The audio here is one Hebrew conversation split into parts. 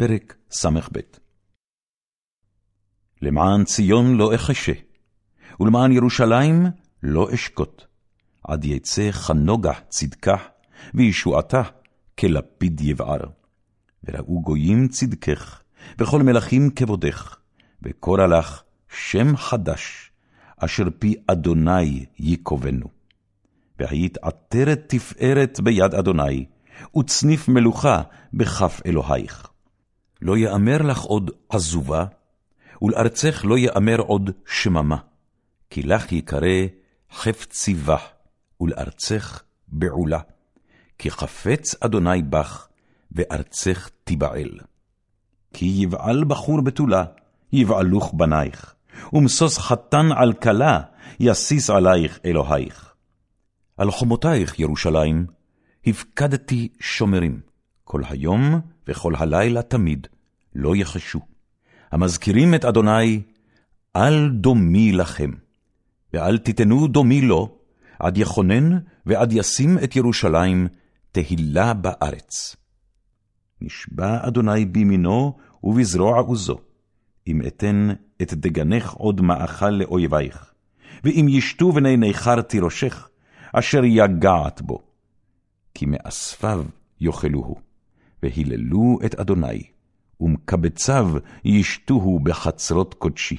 פרק ס"ב למען ציון לא אחשה, ולמען ירושלים לא אשקוט, עד יצא חנוגה צדקה, וישועתה כלפיד יבער. וראו גויים צדקך, וכל מלכים כבודך, וקורא לך שם חדש, אשר פי אדוני יקובנו. והיית עטרת תפארת ביד אדוני, וצניף מלוכה בכף אלוהיך. לא יאמר לך עוד עזובה, ולארצך לא יאמר עוד שממה, כי לך יקרא חפצי בך, ולארצך בעולה. כי חפץ אדוני בך, וארצך תיבעל. כי יבעל בחור בתולה, יבעלוך בנייך, ומשוש חתן על כלה, יסיס עלייך אלוהיך. על חומותייך, ירושלים, הפקדתי שומרים, כל היום וכל הלילה תמיד, לא יחשו. המזכירים את אדוני, אל דומי לכם, ואל תיתנו דומי לו, עד יכונן ועד ישים את ירושלים תהילה בארץ. נשבע אדוני בימינו ובזרוע עוזו, אם אתן את דגנך עוד מאכל לאויבייך, ואם ישתו בני ניכר תירושך, אשר יגעת בו. כי מאספיו יאכלוהו, והיללו את אדוני, ומקבציו ישתוהו בחצרות קודשי.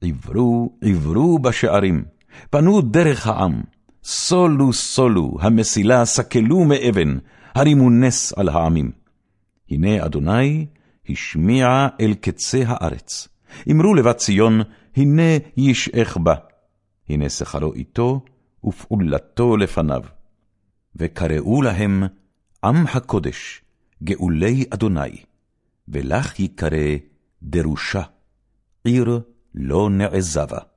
עברו, עברו בשערים, פנו דרך העם, סולו סולו, המסילה סקלו מאבן, הרימו נס על העמים. הנה אדוני השמיע אל קצה הארץ. אמרו לבת ציון, הנה ישעך בה. הנה שכרו איתו, ופעולתו לפניו. וקראו להם עם הקודש, גאולי אדוני, ולך יקרא דרושה, עיר לא נעזבה.